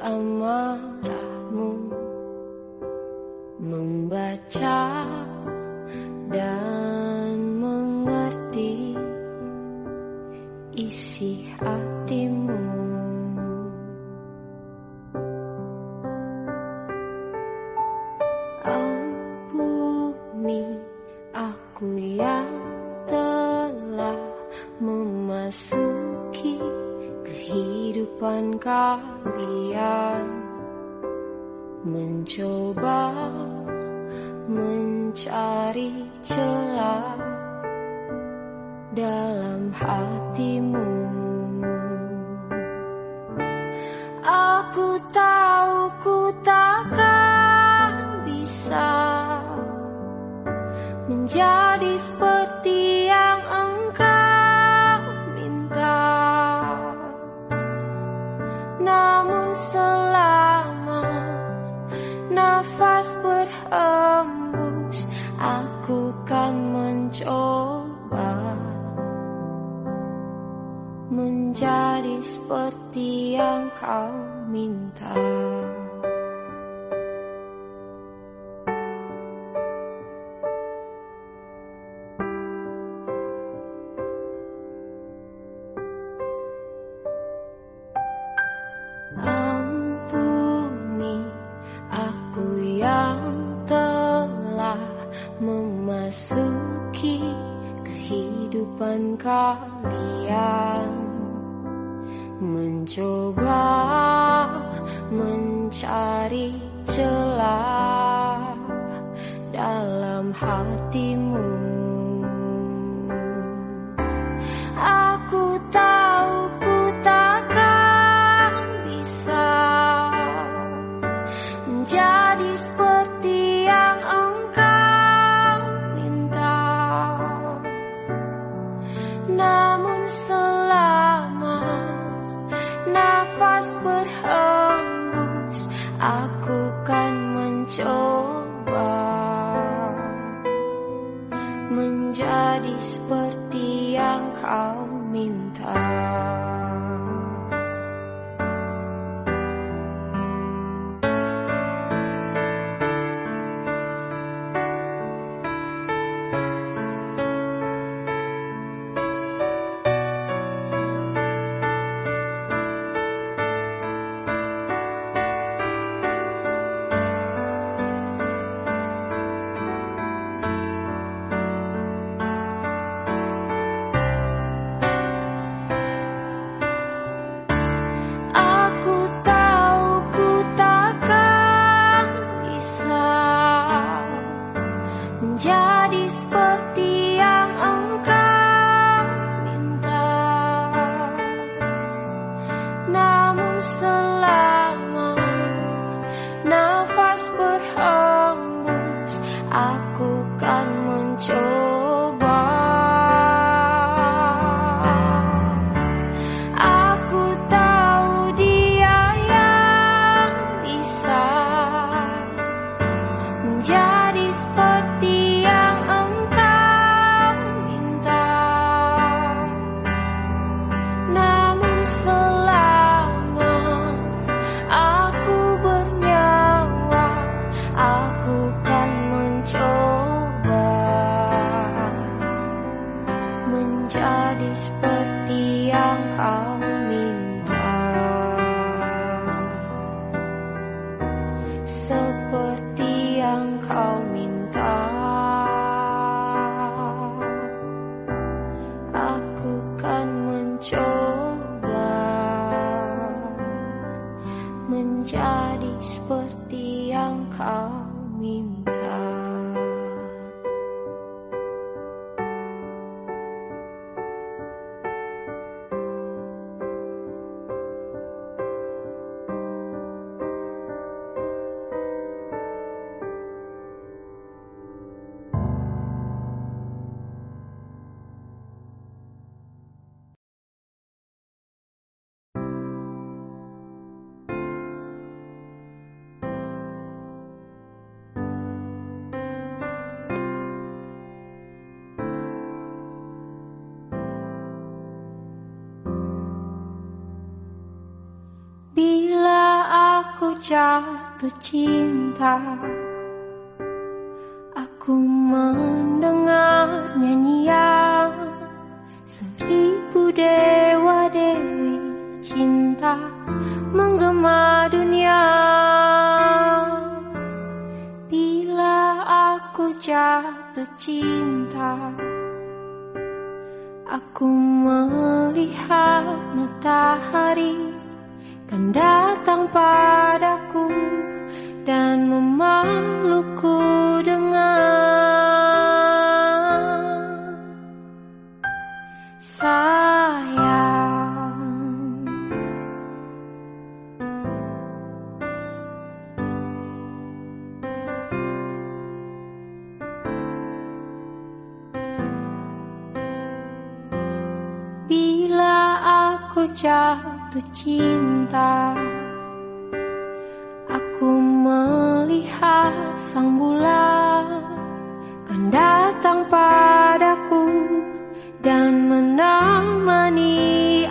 um, kehidupan kalian mencoba mencari celah dalam hatimu. yo. seperti yang kau jatuh cinta Aku mendengar nyanyian Seribu dewa dewi cinta Menggema dunia. Bila aku jatuh cinta Aku melihat matahari kan datang padaku dan memelukku dengan sayang. Bila aku jauh waktu cinta Aku melihat sang bulan Kan datang padaku Dan menemani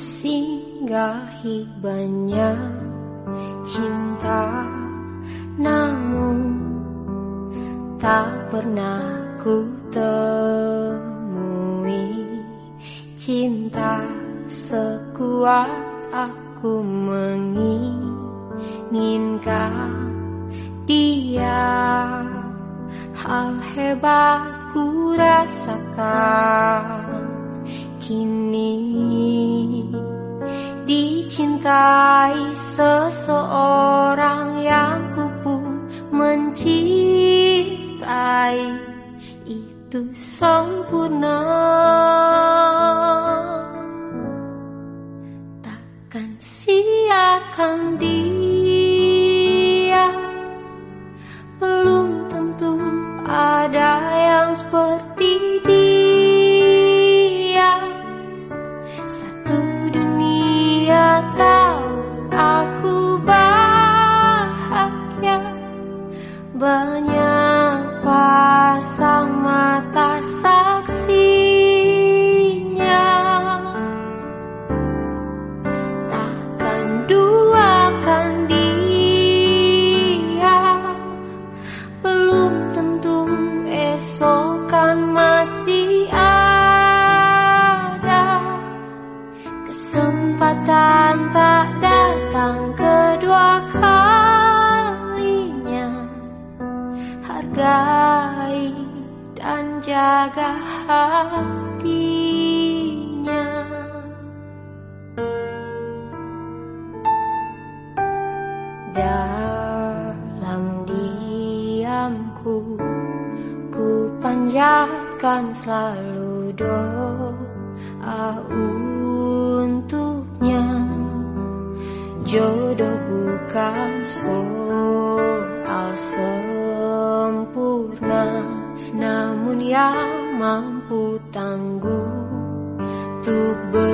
sí. banyak kan selalu doa untuknya. Jodoh bukan soal sempurna Namun yang mampu tangguh untuk ber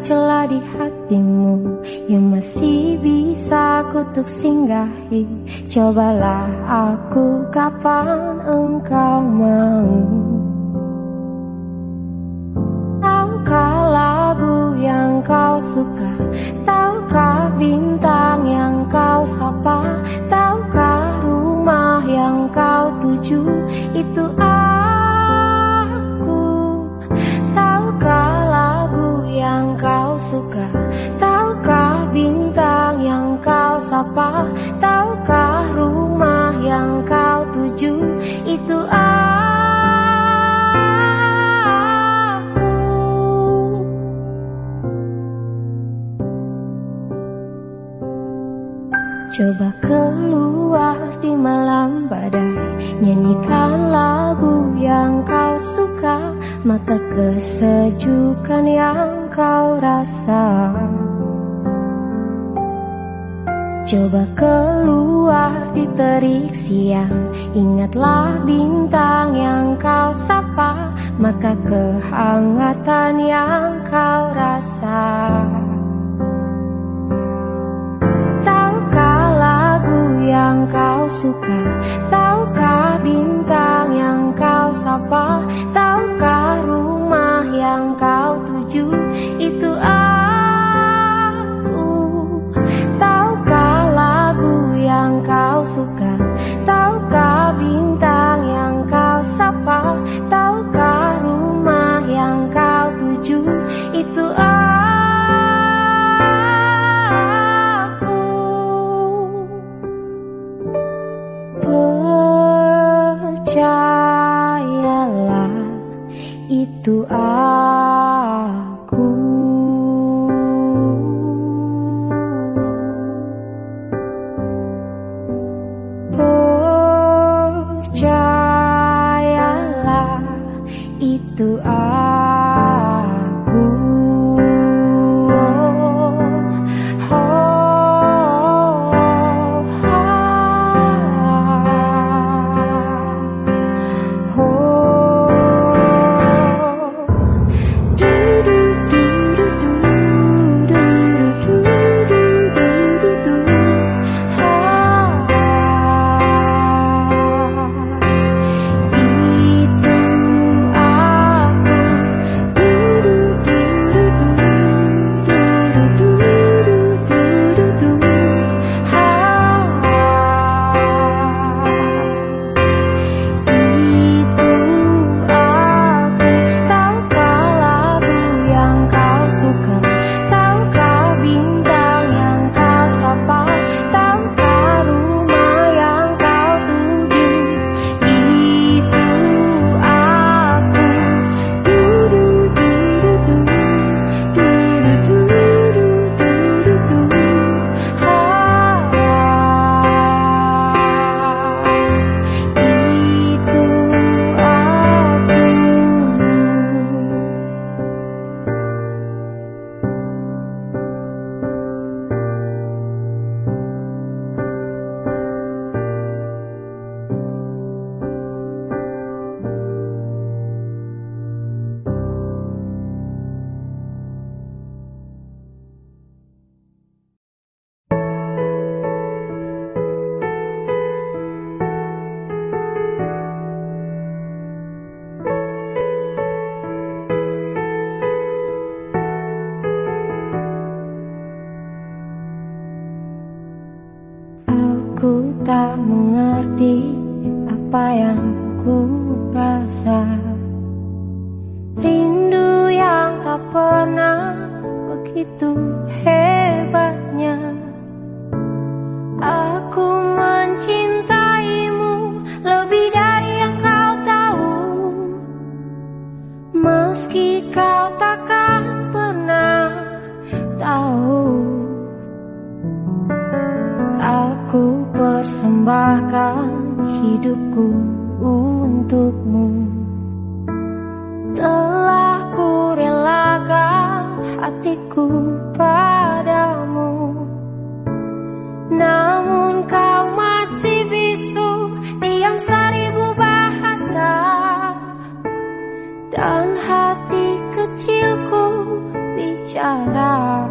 celah di hatimu Yang masih bisa kutuk singgahi. Cobalah aku kapan engkau mau? Tahukah lagu yang kau suka? Tahukah bintang yang kau sapa? Tahukah rumah yang kau tuju? Itu aku suka? Tahukah bintang yang kau sapa? Tahukah rumah yang kau tuju? Itu aku. Coba keluar di malam badai. Nyanyikan lagu yang kau suka. Maka kesejukan yang kau rasa? Coba keluar di terik siang Ingatlah bintang yang kau sapa Maka kehangatan yang kau rasa yang kau suka. Tahukah bintang yang kau sapa? Tahukah rumah yang kau tuju? Itu aku. Tahukah lagu yang kau suka? Tahukah bintang yang kau sapa? Tahukah rumah yang kau tuju? Itu aku itu aku Aku persembahkan hidupku untukmu. Telah ku relakan hatiku padamu. Namun kau masih bisu Diam seribu bahasa. Dan hati kecilku Semoga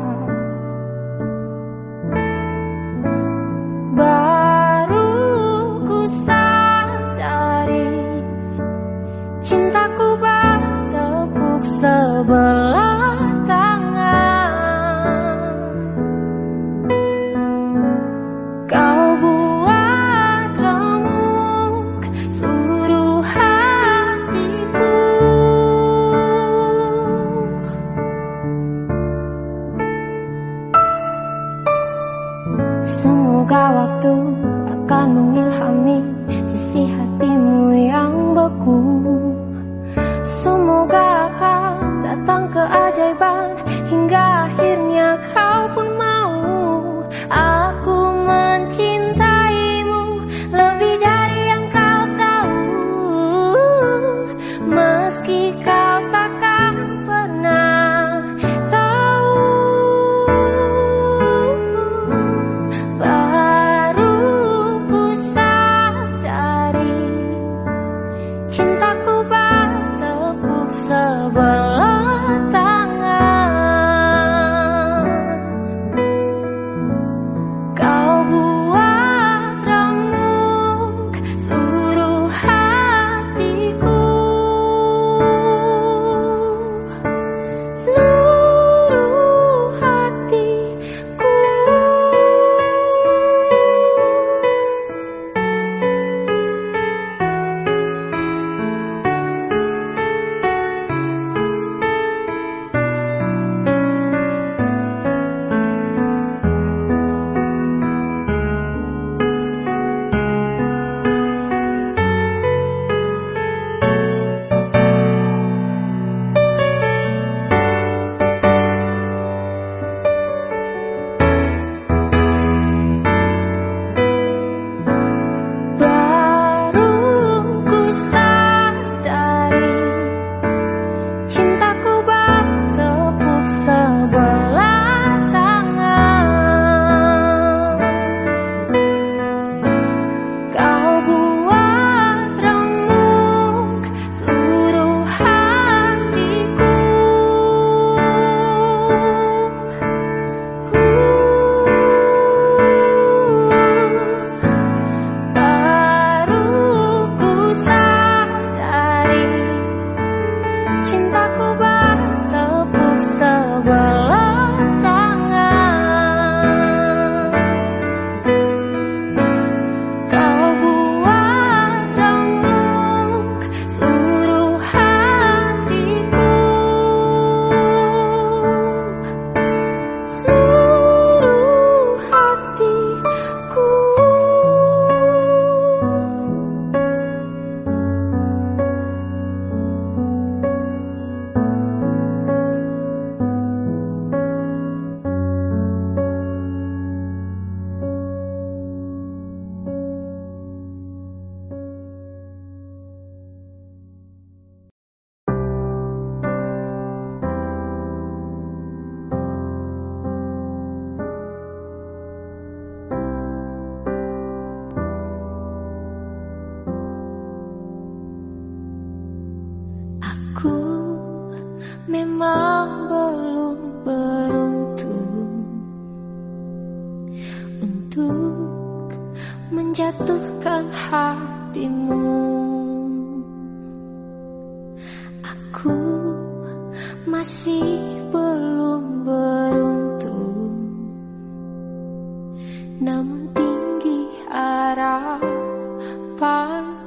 harapanku untuk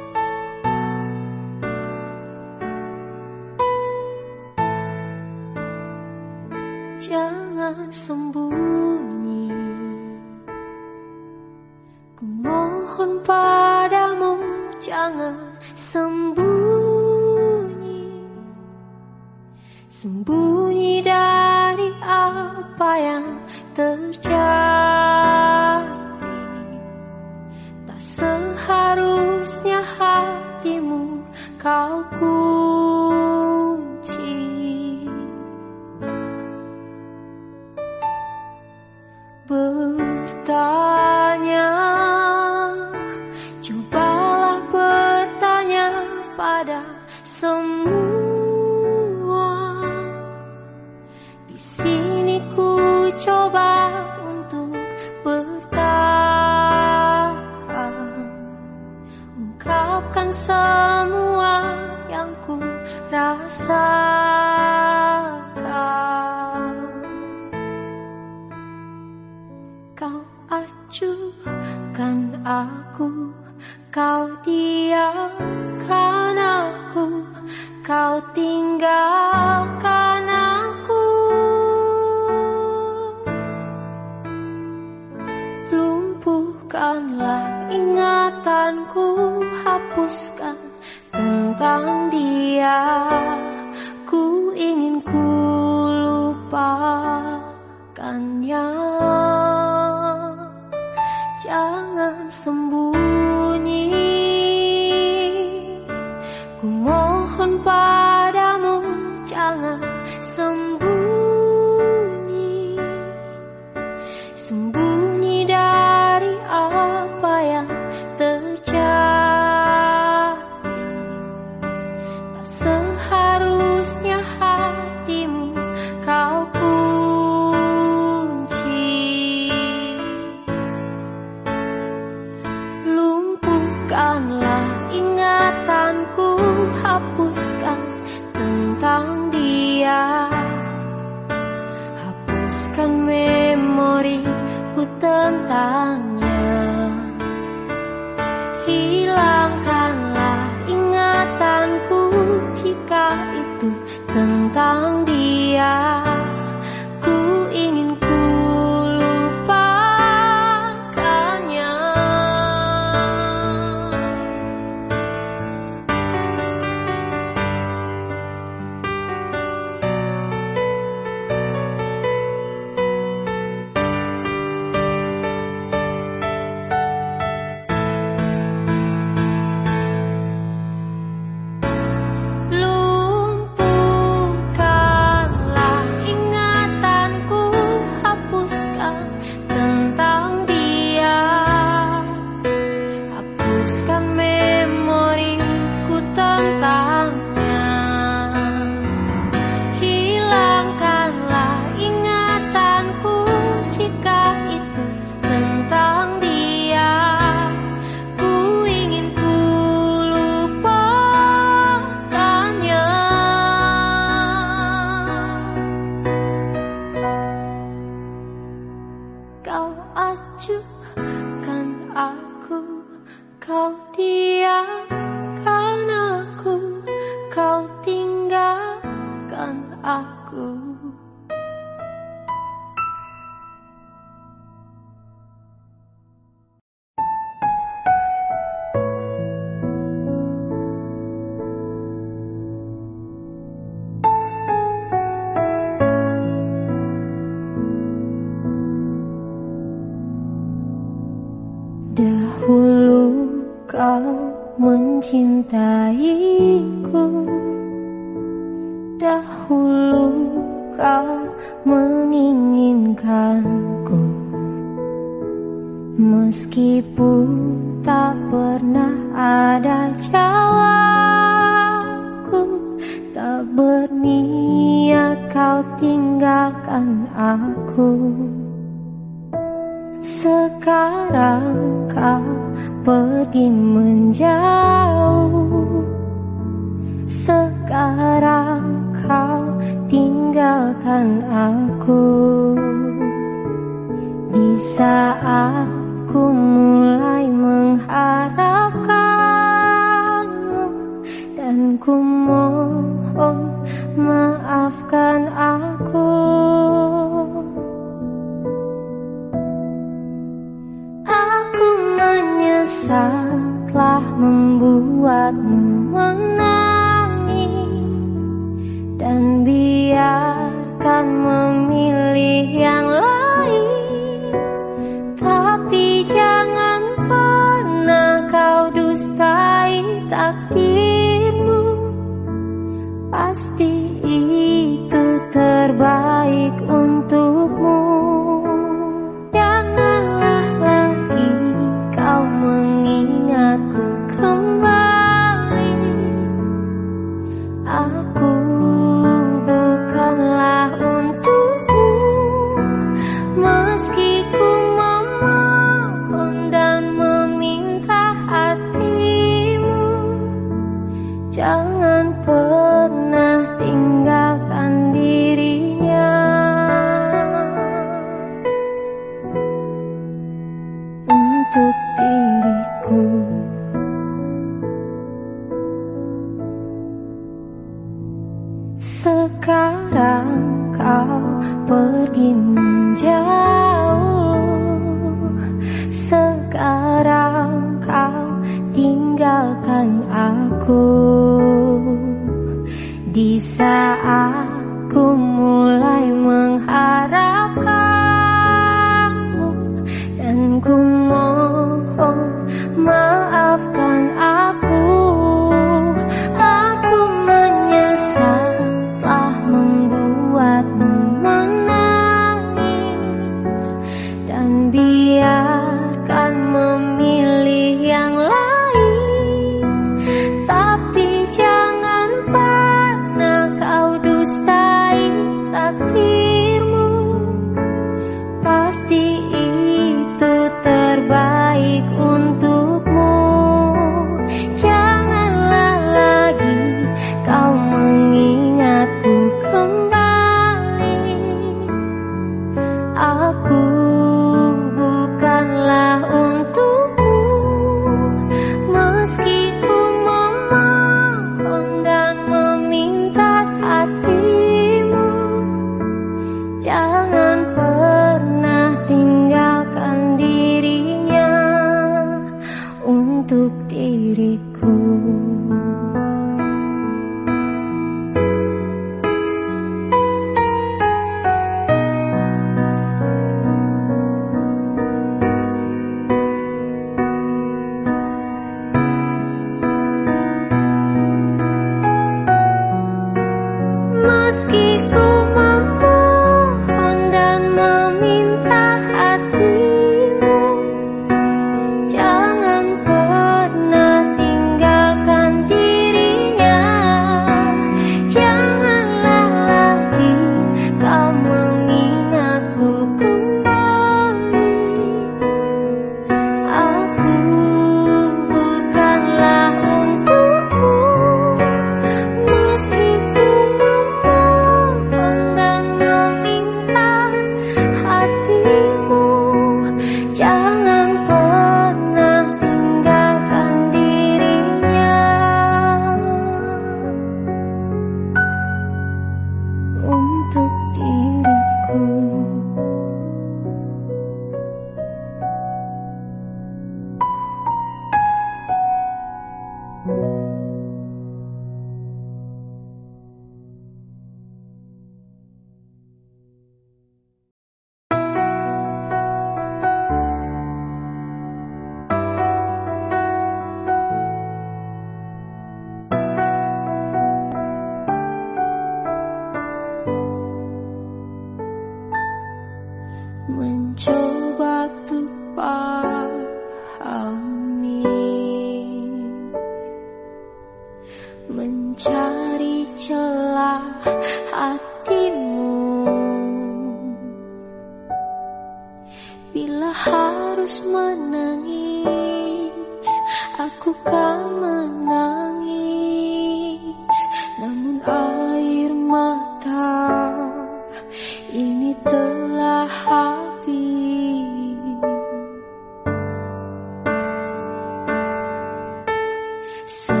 Ku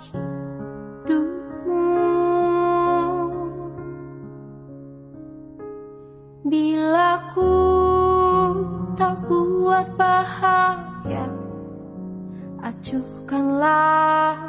hidupmu Bila ku tak buat bahagia Acuhkanlah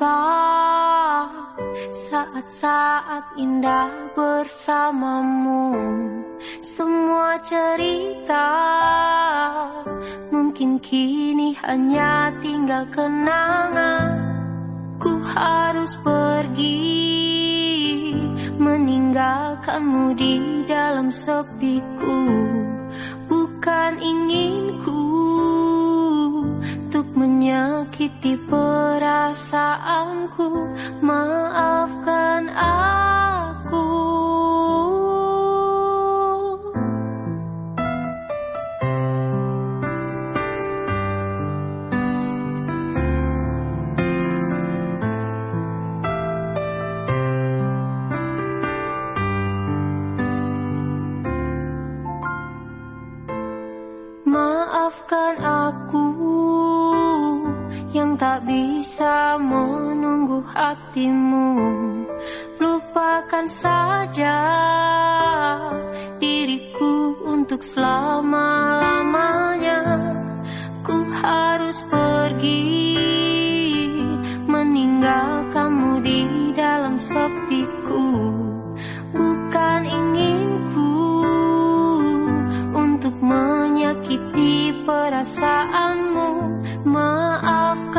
lupa saat-saat indah bersamamu. Semua cerita mungkin kini hanya tinggal kenangan. Ku harus pergi meninggalkanmu di dalam sepiku. Bukan inginku menyakiti perasaanku Maafkan aku. Maafkan aku bisa menunggu hatimu. Lupakan saja diriku untuk selama-lamanya. Ku harus pergi meninggal kamu di dalam sepiku. Bukan inginku untuk menyakiti perasaanmu. Maafkan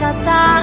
kata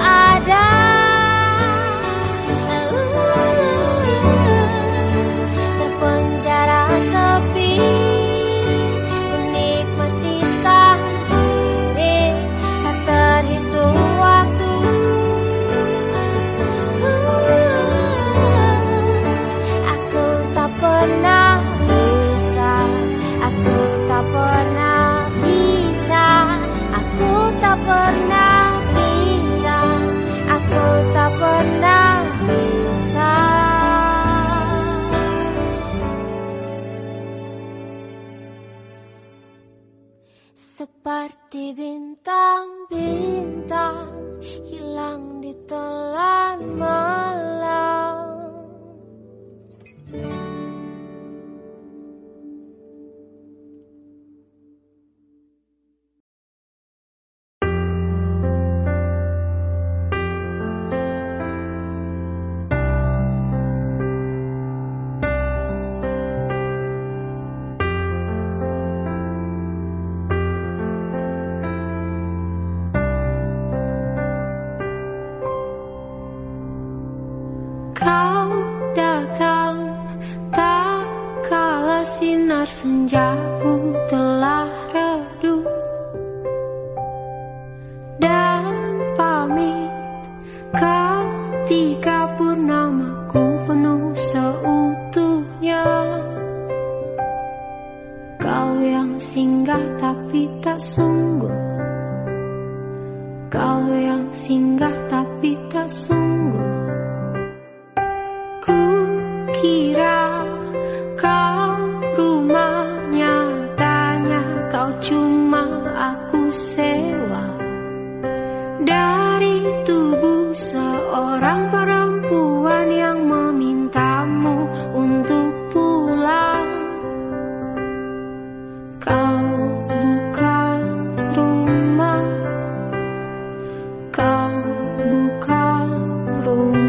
rumah.